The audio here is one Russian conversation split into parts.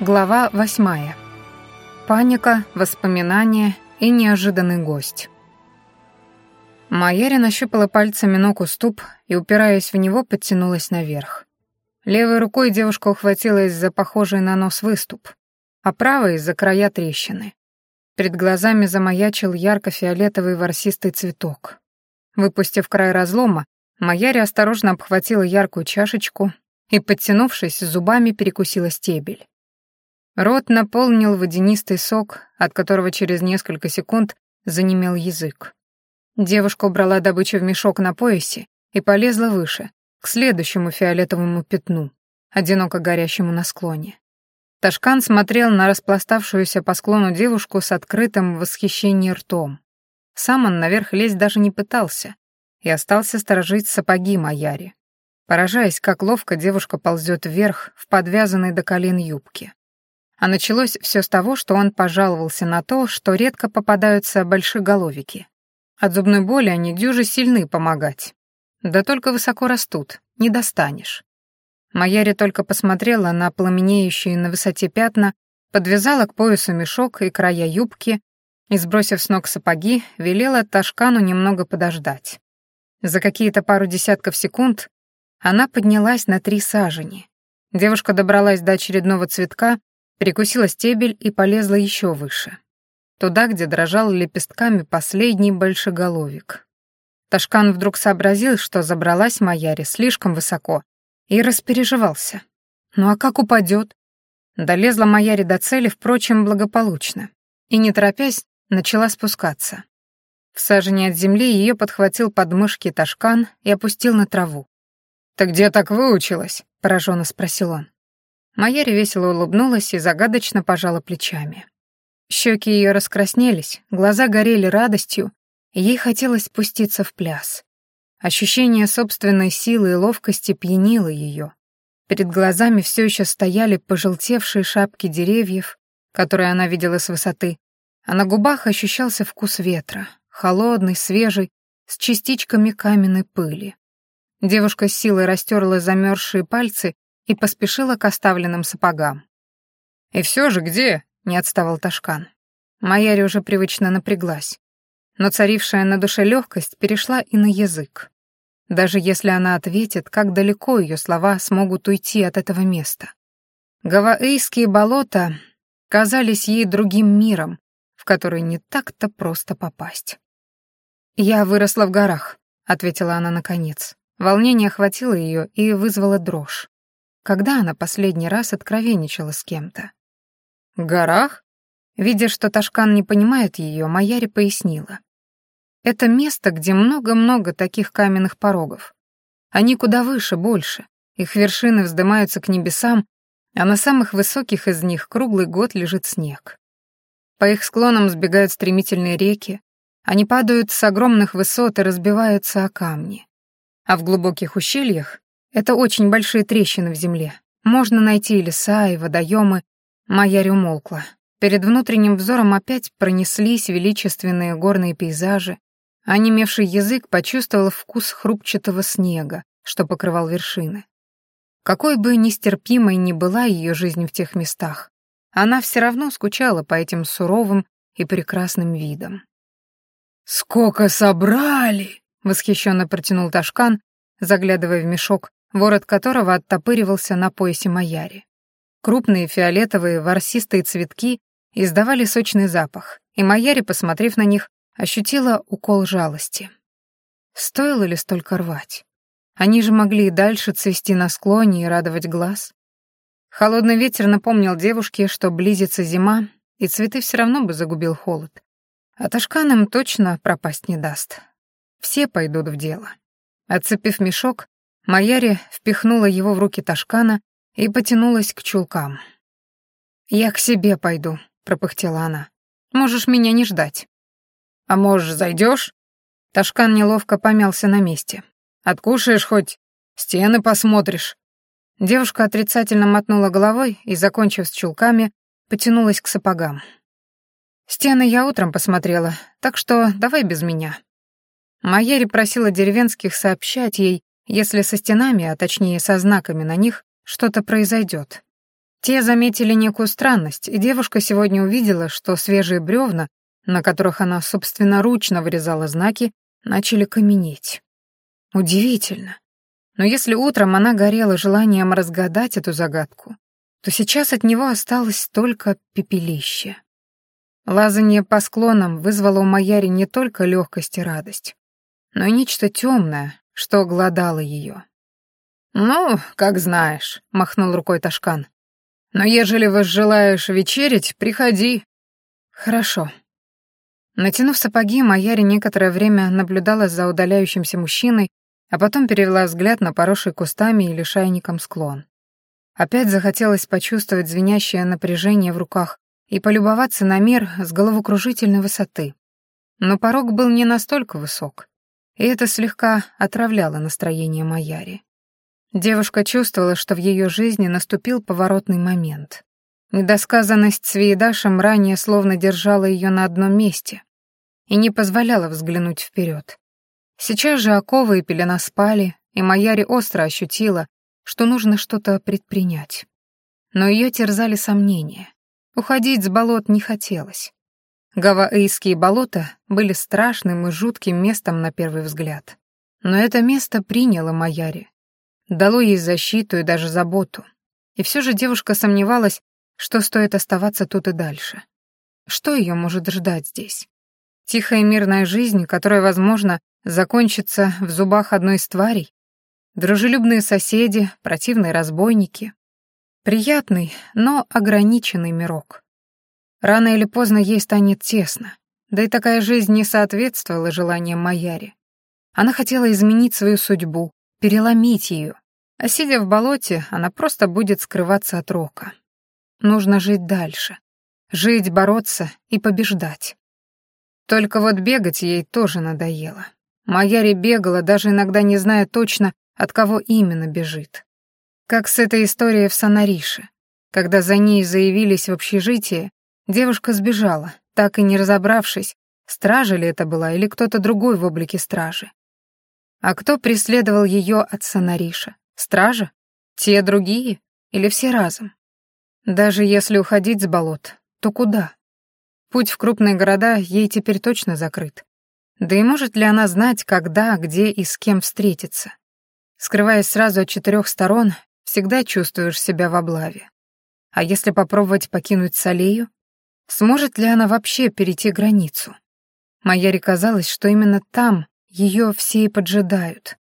Глава восьмая. Паника, воспоминания и неожиданный гость. Майяри нащупала пальцами ног уступ и, упираясь в него, подтянулась наверх. Левой рукой девушка ухватилась за похожий на нос выступ, а правой — за края трещины. Перед глазами замаячил ярко-фиолетовый ворсистый цветок. Выпустив край разлома, Майяри осторожно обхватила яркую чашечку и, подтянувшись, зубами перекусила стебель. Рот наполнил водянистый сок, от которого через несколько секунд занемел язык. Девушка убрала добычу в мешок на поясе и полезла выше, к следующему фиолетовому пятну, одиноко горящему на склоне. Ташкан смотрел на распластавшуюся по склону девушку с открытым в восхищении ртом. Сам он наверх лезть даже не пытался и остался сторожить сапоги Маяри, поражаясь, как ловко девушка ползет вверх в подвязанной до колен юбке. А началось все с того, что он пожаловался на то, что редко попадаются большеголовики. От зубной боли они дюжи сильны помогать. Да только высоко растут, не достанешь. Маяри только посмотрела на пламенеющие на высоте пятна, подвязала к поясу мешок и края юбки и, сбросив с ног сапоги, велела Ташкану немного подождать. За какие-то пару десятков секунд она поднялась на три сажени. Девушка добралась до очередного цветка перекусила стебель и полезла еще выше. Туда, где дрожал лепестками последний большеголовик. Ташкан вдруг сообразил, что забралась Маяри слишком высоко, и распереживался. Ну а как упадет? Долезла Маяри до цели, впрочем, благополучно, и, не торопясь, начала спускаться. В сажении от земли ее подхватил подмышки Ташкан и опустил на траву. «Ты где так выучилась?» — пораженно спросил он. Майяри весело улыбнулась и загадочно пожала плечами. Щеки ее раскраснелись, глаза горели радостью, и ей хотелось спуститься в пляс. Ощущение собственной силы и ловкости пьянило ее. Перед глазами все еще стояли пожелтевшие шапки деревьев, которые она видела с высоты, а на губах ощущался вкус ветра, холодный, свежий, с частичками каменной пыли. Девушка с силой растерла замерзшие пальцы и поспешила к оставленным сапогам. «И все же где?» — не отставал Ташкан. Маяри уже привычно напряглась, но царившая на душе легкость перешла и на язык. Даже если она ответит, как далеко ее слова смогут уйти от этого места. Гаваийские болота казались ей другим миром, в который не так-то просто попасть. «Я выросла в горах», — ответила она наконец. Волнение охватило ее и вызвало дрожь. Когда она последний раз откровенничала с кем-то? В горах? Видя, что Ташкан не понимает ее, Маяри пояснила. Это место, где много-много таких каменных порогов. Они куда выше, больше. Их вершины вздымаются к небесам, а на самых высоких из них круглый год лежит снег. По их склонам сбегают стремительные реки, они падают с огромных высот и разбиваются о камни. А в глубоких ущельях это очень большие трещины в земле. Можно найти и леса, и водоемы. Майяри умолкла. Перед внутренним взором опять пронеслись величественные горные пейзажи, а язык почувствовал вкус хрупчатого снега, что покрывал вершины. Какой бы нестерпимой ни была ее жизнь в тех местах, она все равно скучала по этим суровым и прекрасным видам. «Сколько собрали!» — восхищенно протянул Ташкан, заглядывая в мешок, ворот которого оттопыривался на поясе Маяри. Крупные фиолетовые ворсистые цветки издавали сочный запах, и Маяри, посмотрев на них, ощутила укол жалости. Стоило ли столько рвать? Они же могли и дальше цвести на склоне и радовать глаз. Холодный ветер напомнил девушке, что близится зима, и цветы все равно бы загубил холод. А Ташкан им точно пропасть не даст. Все пойдут в дело. Отцепив мешок, Маяри впихнула его в руки Ташкана и потянулась к чулкам. «Я к себе пойду», — пропыхтела она. «Можешь меня не ждать». «А можешь, зайдешь?» Ташкан неловко помялся на месте. «Откушаешь хоть? Стены посмотришь». Девушка отрицательно мотнула головой и, закончив с чулками, потянулась к сапогам. «Стены я утром посмотрела, так что давай без меня». Майери просила деревенских сообщать ей, если со стенами, а точнее со знаками на них, что-то произойдет. Те заметили некую странность, и девушка сегодня увидела, что свежие бревна, на которых она собственноручно вырезала знаки, начали каменеть. Удивительно. Но если утром она горела желанием разгадать эту загадку, то сейчас от него осталось только пепелище. Лазание по склонам вызвало у Маяри не только легкость и радость, но и нечто темное, что гладало ее. «Ну, как знаешь», — махнул рукой Ташкан. «Но ежели возжелаешь вечерить, приходи». «Хорошо». Натянув сапоги, Маяри некоторое время наблюдала за удаляющимся мужчиной, а потом перевела взгляд на поросший кустами и лишайником склон. Опять захотелось почувствовать звенящее напряжение в руках и полюбоваться на мир с головокружительной высоты. Но порог был не настолько высок, и это слегка отравляло настроение Маяри. Девушка чувствовала, что в ее жизни наступил поворотный момент. Недосказанность с Виедашем ранее словно держала ее на одном месте и не позволяла взглянуть вперед. Сейчас же оковы и пелена спали, и Маяри остро ощутила, что нужно что-то предпринять. Но ее терзали сомнения. Уходить с болот не хотелось. Гаваийские болота были страшным и жутким местом на первый взгляд. Но это место приняло Маяри. Дало ей защиту и даже заботу. И все же девушка сомневалась, что стоит оставаться тут и дальше. Что ее может ждать здесь? Тихая мирная жизнь, которая, возможно, закончится в зубах одной из тварей? Дружелюбные соседи, противные разбойники. Приятный, но ограниченный мирок. Рано или поздно ей станет тесно, да и такая жизнь не соответствовала желаниям Маяри. Она хотела изменить свою судьбу, переломить ее, а сидя в болоте, она просто будет скрываться от рока. Нужно жить дальше. Жить, бороться и побеждать. Только вот бегать ей тоже надоело. Маяри бегала, даже иногда не зная точно, от кого именно бежит. Как с этой историей в Санарише. Когда за ней заявились в общежитие, девушка сбежала, так и не разобравшись, стража ли это была или кто-то другой в облике стражи. А кто преследовал ее от Санариша? Стража? Те другие? Или все разом? Даже если уходить с болот, то куда? Путь в крупные города ей теперь точно закрыт. Да и может ли она знать, когда, где и с кем встретиться? Скрываясь сразу от четырех сторон, всегда чувствуешь себя в облаве. А если попробовать покинуть Салею? Сможет ли она вообще перейти границу? Майяре казалось, что именно там ее все и поджидают.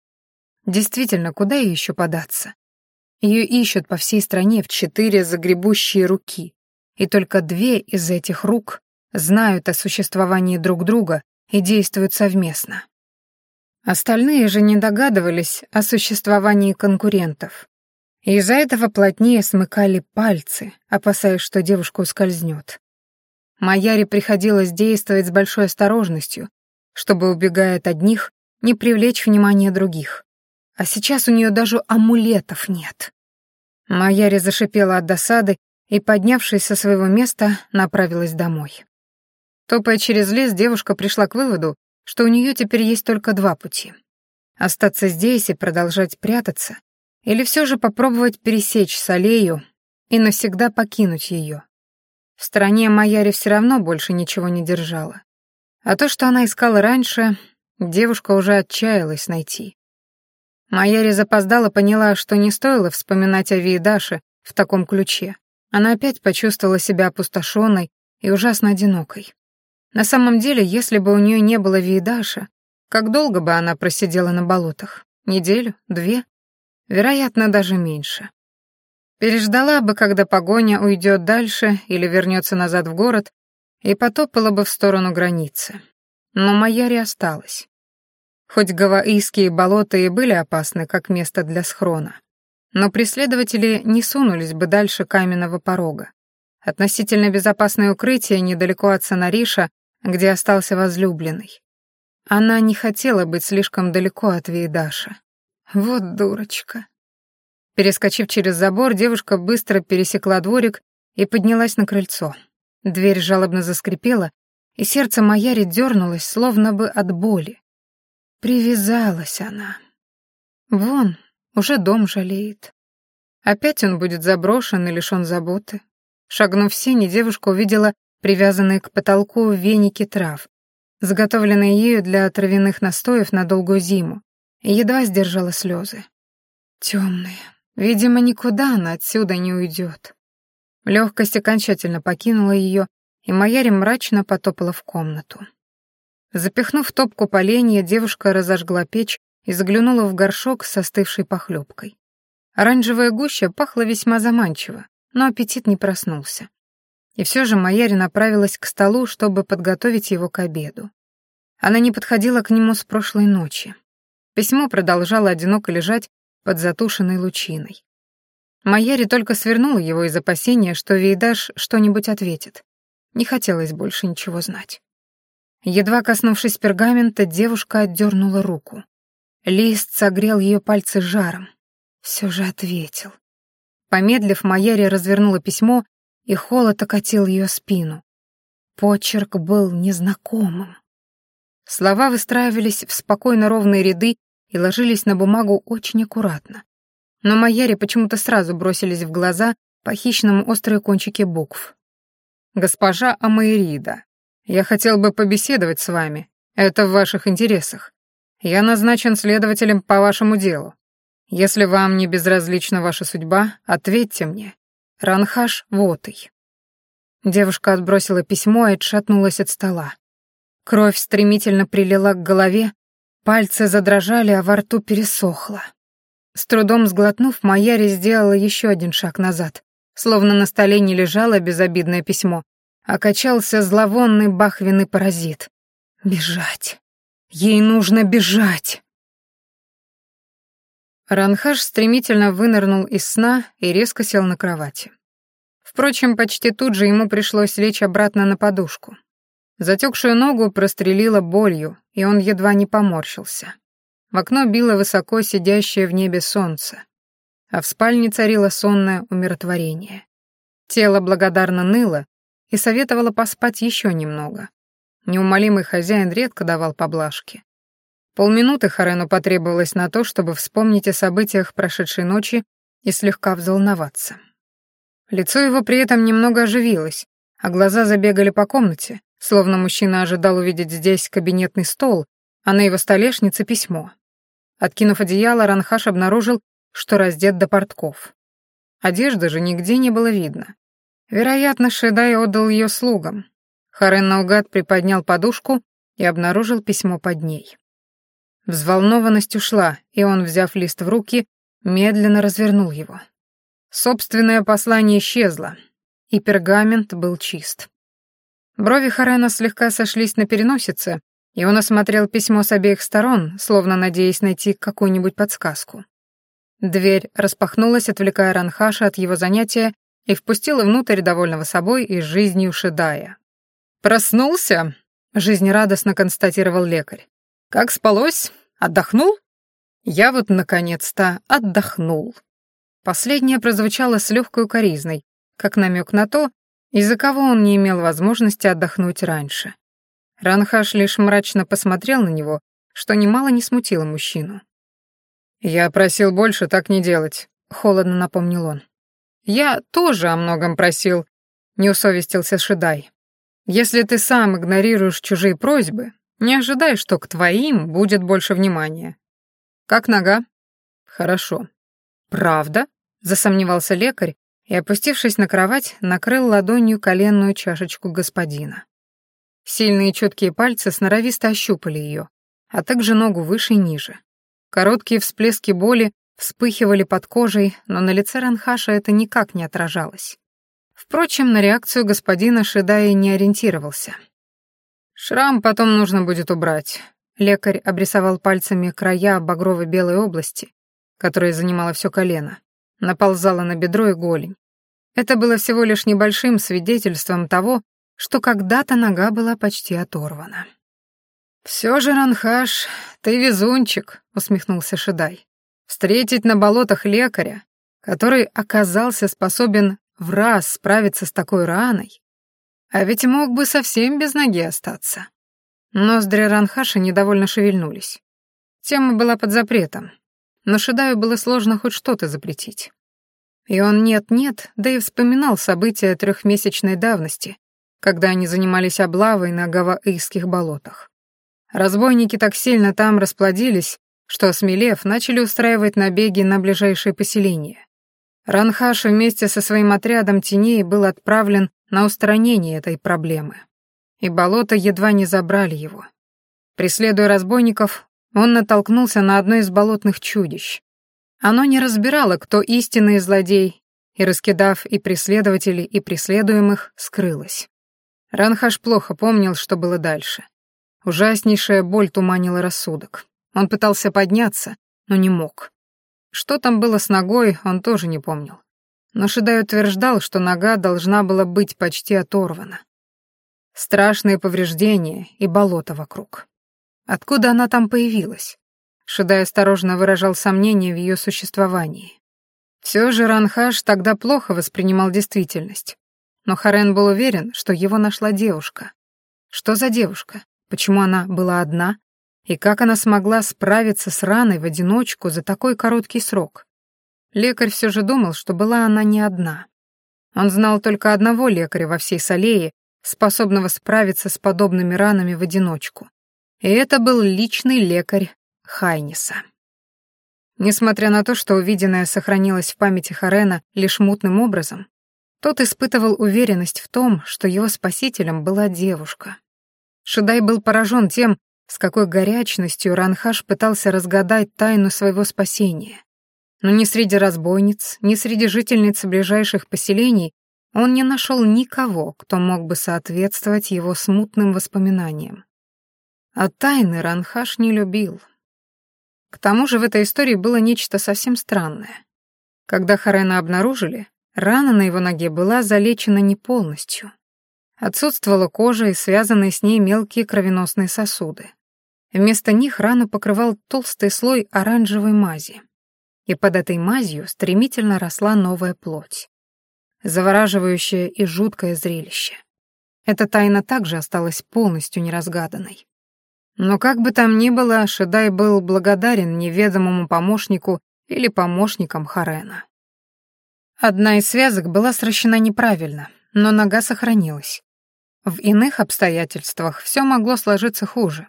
Действительно, куда ей еще податься? Ее ищут по всей стране в четыре загребущие руки, и только две из этих рук знают о существовании друг друга и действуют совместно. Остальные же не догадывались о существовании конкурентов. И из-за этого плотнее смыкали пальцы, опасаясь, что девушка ускользнет. Маяре приходилось действовать с большой осторожностью, чтобы, убегая от одних, не привлечь внимание других. А сейчас у нее даже амулетов нет. Маяре зашипела от досады и, поднявшись со своего места, направилась домой. Топая через лес, девушка пришла к выводу, что у нее теперь есть только два пути. Остаться здесь и продолжать прятаться, или все же попробовать пересечь Салею и навсегда покинуть ее. В стороне Маяри все равно больше ничего не держала. А то, что она искала раньше, девушка уже отчаялась найти. Маяри запоздала поняла, что не стоило вспоминать о Виедаше в таком ключе. Она опять почувствовала себя опустошенной и ужасно одинокой. На самом деле, если бы у нее не было Виедаша, как долго бы она просидела на болотах? Неделю? Две? Вероятно, даже меньше. Переждала бы, когда погоня уйдет дальше или вернется назад в город, и потопала бы в сторону границы. Но Маяри осталась. Хоть гаваийские болота и были опасны как место для схрона, но преследователи не сунулись бы дальше каменного порога. Относительно безопасное укрытие недалеко от Санариша где остался возлюбленный. Она не хотела быть слишком далеко от Вейдаша. Вот дурочка. Перескочив через забор, девушка быстро пересекла дворик и поднялась на крыльцо. Дверь жалобно заскрипела, и сердце Маяри дернулось, словно бы от боли. Привязалась она. Вон, уже дом жалеет. Опять он будет заброшен и лишён заботы. Шагнув в сени, девушка увидела привязанные к потолку веники трав, заготовленные ею для травяных настоев на долгую зиму, и едва сдержала слезы. Темные. Видимо, никуда она отсюда не уйдет. Легкость окончательно покинула ее, и Маяри мрачно потопала в комнату. Запихнув топку поленья, девушка разожгла печь и заглянула в горшок с остывшей похлебкой. Оранжевая гуща пахла весьма заманчиво, но аппетит не проснулся. И все же Маяри направилась к столу, чтобы подготовить его к обеду. Она не подходила к нему с прошлой ночи. Письмо продолжало одиноко лежать под затушенной лучиной. Маяри только свернула его из опасения, что Вейдаш что-нибудь ответит. Не хотелось больше ничего знать. Едва коснувшись пергамента, девушка отдернула руку. Лист согрел ее пальцы жаром. Все же ответил. Помедлив, Маяри развернула письмо, и холод окатил ее спину. Почерк был незнакомым. Слова выстраивались в спокойно ровные ряды и ложились на бумагу очень аккуратно. Но Маяре почему-то сразу бросились в глаза по хищному острые кончики букв. «Госпожа Амаирида, я хотел бы побеседовать с вами. Это в ваших интересах. Я назначен следователем по вашему делу. Если вам не безразлична ваша судьба, ответьте мне. Ранхаш Вотый». Девушка отбросила письмо и отшатнулась от стола. Кровь стремительно прилила к голове, пальцы задрожали, а во рту пересохло. С трудом сглотнув, Маяри сделала еще один шаг назад, словно на столе не лежало безобидное письмо, а качался зловонный бахвенный паразит. Бежать. Ей нужно бежать. Ранхаш стремительно вынырнул из сна и резко сел на кровати. Впрочем, почти тут же ему пришлось лечь обратно на подушку. Затекшую ногу прострелила болью, и он едва не поморщился. В окно било высоко сидящее в небе солнце, а в спальне царило сонное умиротворение. Тело благодарно ныло, и советовала поспать еще немного. Неумолимый хозяин редко давал поблажки. Полминуты Харену потребовалось на то, чтобы вспомнить о событиях прошедшей ночи и слегка взволноваться. Лицо его при этом немного оживилось, а глаза забегали по комнате, словно мужчина ожидал увидеть здесь кабинетный стол, а на его столешнице письмо. Откинув одеяло, Ранхаш обнаружил, что раздет до портков. Одежды же нигде не было видно. Вероятно, Шедай отдал ее слугам. Харен наугад приподнял подушку и обнаружил письмо под ней. Взволнованность ушла, и он, взяв лист в руки, медленно развернул его. Собственное послание исчезло, и пергамент был чист. Брови Харена слегка сошлись на переносице, и он осмотрел письмо с обеих сторон, словно надеясь найти какую-нибудь подсказку. Дверь распахнулась, отвлекая Ранхаша от его занятия, и впустила внутрь довольного собой и жизнью Шедая. «Проснулся?» — жизнерадостно констатировал лекарь. «Как спалось? Отдохнул?» «Я вот, наконец-то, отдохнул». Последнее прозвучало с легкой укоризной, как намек на то, из-за кого он не имел возможности отдохнуть раньше. Ранхаш лишь мрачно посмотрел на него, что немало не смутило мужчину. «Я просил больше так не делать», — холодно напомнил он. «Я тоже о многом просил», — не усовестился Шидай. «Если ты сам игнорируешь чужие просьбы, не ожидай, что к твоим будет больше внимания. Как нога?» «Хорошо». «Правда?» — засомневался лекарь и, опустившись на кровать, накрыл ладонью коленную чашечку господина. Сильные чуткие пальцы сноровисто ощупали ее, а также ногу выше и ниже. Короткие всплески боли вспыхивали под кожей, но на лице Ранхаша это никак не отражалось. Впрочем, на реакцию господина Шедай не ориентировался. «Шрам потом нужно будет убрать». Лекарь обрисовал пальцами края багровой белой области, которая занимала все колено, наползала на бедро и голень. Это было всего лишь небольшим свидетельством того, что когда-то нога была почти оторвана. «Все же, Ранхаш, ты везунчик», — усмехнулся Шедай. Встретить на болотах лекаря, который оказался способен в раз справиться с такой раной, а ведь мог бы совсем без ноги остаться. Ноздри Ранхаша недовольно шевельнулись. Тема была под запретом, но Шидаю было сложно хоть что-то запретить. И он нет-нет, да и вспоминал события трехмесячной давности, когда они занимались облавой на гаваийских болотах. Разбойники так сильно там расплодились, что, осмелев, начали устраивать набеги на ближайшие поселения. Ранхаш вместе со своим отрядом теней был отправлен на устранение этой проблемы. И болото едва не забрали его. Преследуя разбойников, он натолкнулся на одно из болотных чудищ. Оно не разбирало, кто истинный злодей, и, раскидав и преследователей, и преследуемых, скрылось. Ранхаш плохо помнил, что было дальше. Ужаснейшая боль туманила рассудок. Он пытался подняться, но не мог. Что там было с ногой, он тоже не помнил. Но Шидай утверждал, что нога должна была быть почти оторвана. Страшные повреждения и болото вокруг. Откуда она там появилась? Шидай осторожно выражал сомнение в ее существовании. Все же Ранхаш тогда плохо воспринимал действительность. Но Харен был уверен, что его нашла девушка. Что за девушка? Почему она была одна? И как она смогла справиться с раной в одиночку за такой короткий срок? Лекарь все же думал, что была она не одна. Он знал только одного лекаря во всей Салее, способного справиться с подобными ранами в одиночку. И это был личный лекарь Хайниса. Несмотря на то, что увиденное сохранилось в памяти Харена лишь мутным образом, тот испытывал уверенность в том, что его спасителем была девушка. Шидай был поражен тем, с какой горячностью Ранхаш пытался разгадать тайну своего спасения. Но ни среди разбойниц, ни среди жительниц ближайших поселений он не нашел никого, кто мог бы соответствовать его смутным воспоминаниям. А тайны Ранхаш не любил. К тому же в этой истории было нечто совсем странное. Когда Харена обнаружили, рана на его ноге была залечена не полностью. Отсутствовала кожа и связанные с ней мелкие кровеносные сосуды. Вместо них рану покрывал толстый слой оранжевой мази. И под этой мазью стремительно росла новая плоть. Завораживающее и жуткое зрелище. Эта тайна также осталась полностью неразгаданной. Но как бы там ни было, Шедай был благодарен неведомому помощнику или помощникам Харена. Одна из связок была сращена неправильно, но нога сохранилась. В иных обстоятельствах все могло сложиться хуже,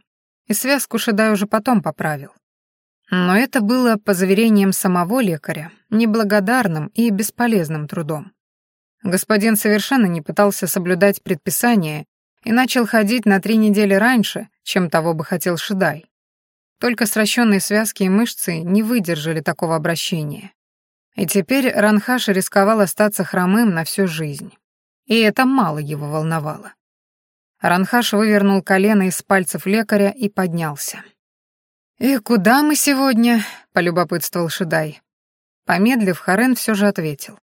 и связку Шедай уже потом поправил. Но это было, по заверениям самого лекаря, неблагодарным и бесполезным трудом. Господин совершенно не пытался соблюдать предписания и начал ходить на три недели раньше, чем того бы хотел Шидай. Только сращенные связки и мышцы не выдержали такого обращения. И теперь Ранхаш рисковал остаться хромым на всю жизнь. И это мало его волновало. Ранхаш вывернул колено из пальцев лекаря и поднялся. «И куда мы сегодня?» — полюбопытствовал Шидай. Помедлив, Харен все же ответил.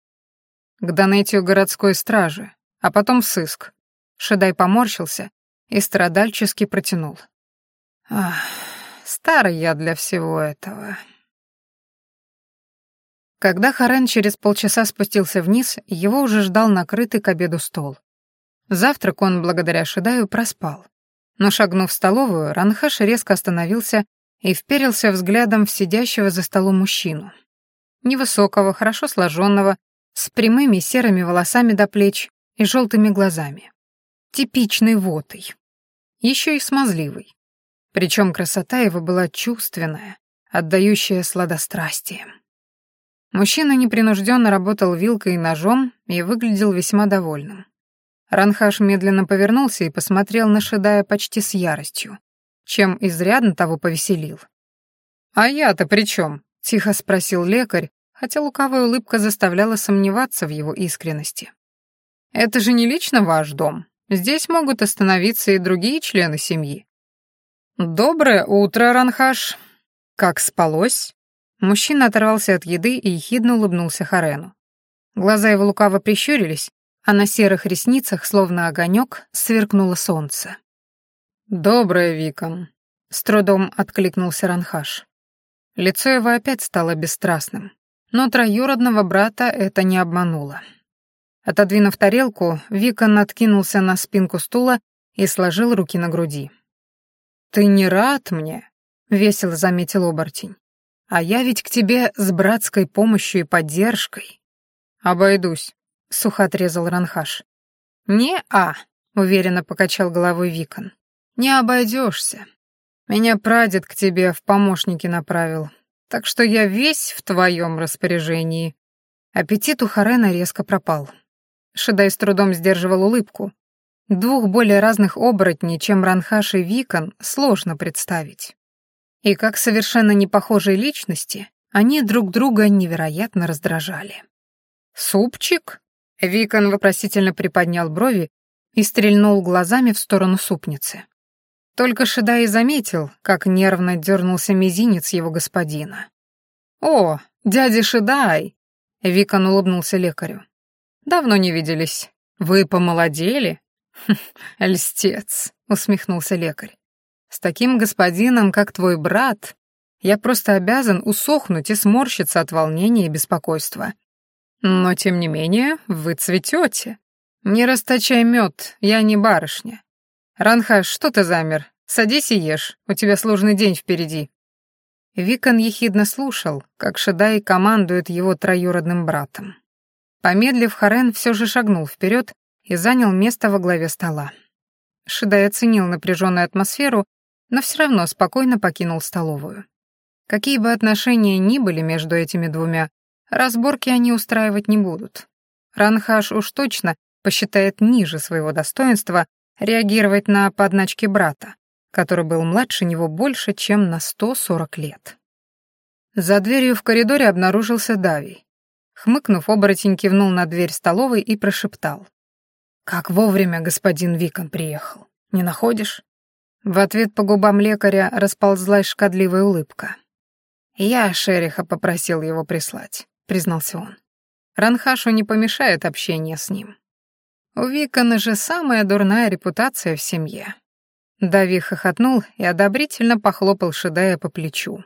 «К донетию городской стражи, а потом в сыск. Шедай поморщился и страдальчески протянул. «Ах, старый я для всего этого». Когда Харен через полчаса спустился вниз, его уже ждал накрытый к обеду стол. Завтрак он, благодаря Шедаю, проспал. Но, шагнув в столовую, Ранхаш резко остановился и вперился взглядом в сидящего за столом мужчину. Невысокого, хорошо сложенного, с прямыми серыми волосами до плеч и желтыми глазами типичной вотой. Еще и смазливый. Причем красота его была чувственная, отдающая сладострастием. Мужчина непринужденно работал вилкой и ножом и выглядел весьма довольным. Ранхаш медленно повернулся и посмотрел на Шедая почти с яростью, чем изрядно того повеселил. «А я-то при чем?» — тихо спросил лекарь, хотя лукавая улыбка заставляла сомневаться в его искренности. «Это же не лично ваш дом. Здесь могут остановиться и другие члены семьи. «Доброе утро, Ранхаш. Как спалось?» Мужчина оторвался от еды и ехидно улыбнулся Харену. Глаза его лукаво прищурились, а на серых ресницах, словно огонек, сверкнуло солнце. «Доброе, Викон», — с трудом откликнулся Ранхаш. Лицо его опять стало бесстрастным, но троюродного брата это не обмануло. Отодвинув тарелку, Вика откинулся на спинку стула и сложил руки на груди. «Ты не рад мне?» — весело заметил оборотень. «А я ведь к тебе с братской помощью и поддержкой. «Обойдусь», — сухо отрезал Ранхаш. «Не-а», — уверенно покачал головой Викон. «Не обойдешься. Меня прадед к тебе в помощники направил, так что я весь в твоем распоряжении». Аппетит у Харена резко пропал. Шедай с трудом сдерживал улыбку. Двух более разных оборотней, чем Ранхаш и Викон, сложно представить. И как совершенно непохожие личности, они друг друга невероятно раздражали. «Супчик?» — Викон вопросительно приподнял брови и стрельнул глазами в сторону супницы. Только Шедай заметил, как нервно дернулся мизинец его господина. «О, дядя Шедай!» — Викон улыбнулся лекарю. «Давно не виделись. Вы помолодели?» «Льстец», — усмехнулся лекарь. «С таким господином, как твой брат, я просто обязан усохнуть и сморщиться от волнения и беспокойства. Но, тем не менее, вы цветете. Не расточай мед, я не барышня. Ранхаш, что ты замер? Садись и ешь, у тебя сложный день впереди». Викон ехидно слушал, как Шедай командует его троюродным братом. Помедлив, Харен все же шагнул вперед и занял место во главе стола. Шедай оценил напряженную атмосферу, но все равно спокойно покинул столовую. Какие бы отношения ни были между этими двумя, разборки они устраивать не будут. Ранхаш уж точно посчитает ниже своего достоинства реагировать на подначки брата, который был младше него больше, чем на 140 лет. За дверью в коридоре обнаружился Давий. Хмыкнув, оборотень кивнул на дверь столовой и прошептал. «Как вовремя господин Викон приехал. Не находишь?» В ответ по губам лекаря расползлась шкодливая улыбка. «Я Шериха попросил его прислать», — признался он. «Ранхашу не помешает общение с ним. У Викона же самая дурная репутация в семье». Дави хохотнул и одобрительно похлопал Шедая по плечу.